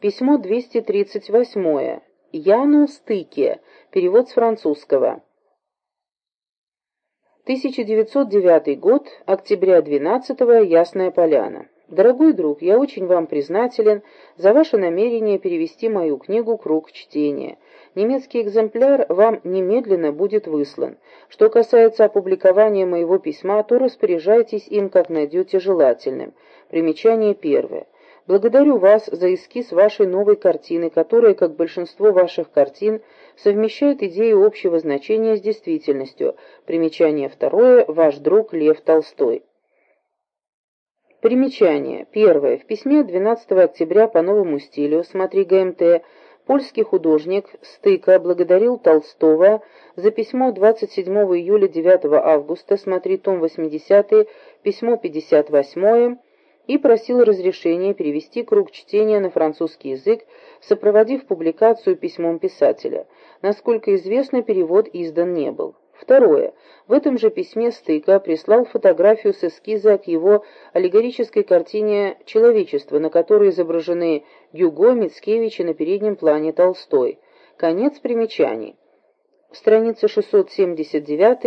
Письмо 238. Яну Стыке. Перевод с французского. 1909 год, октября 12 -го, Ясная Поляна. Дорогой друг, я очень вам признателен за ваше намерение перевести мою книгу «Круг чтения». Немецкий экземпляр вам немедленно будет выслан. Что касается опубликования моего письма, то распоряжайтесь им, как найдете желательным. Примечание первое. Благодарю вас за эскиз вашей новой картины, которая, как большинство ваших картин, совмещает идею общего значения с действительностью. Примечание второе. Ваш друг Лев Толстой. Примечание. Первое. В письме 12 октября по новому стилю, смотри ГМТ, польский художник Стыка благодарил Толстого за письмо 27 июля 9 августа, смотри том 80, письмо 58 и просил разрешения перевести круг чтения на французский язык, сопроводив публикацию письмом писателя. Насколько известно, перевод издан не был. Второе. В этом же письме Стыка прислал фотографию с эскиза к его аллегорической картине «Человечество», на которой изображены Гюго, Мицкевич и на переднем плане Толстой. Конец примечаний. Страница 679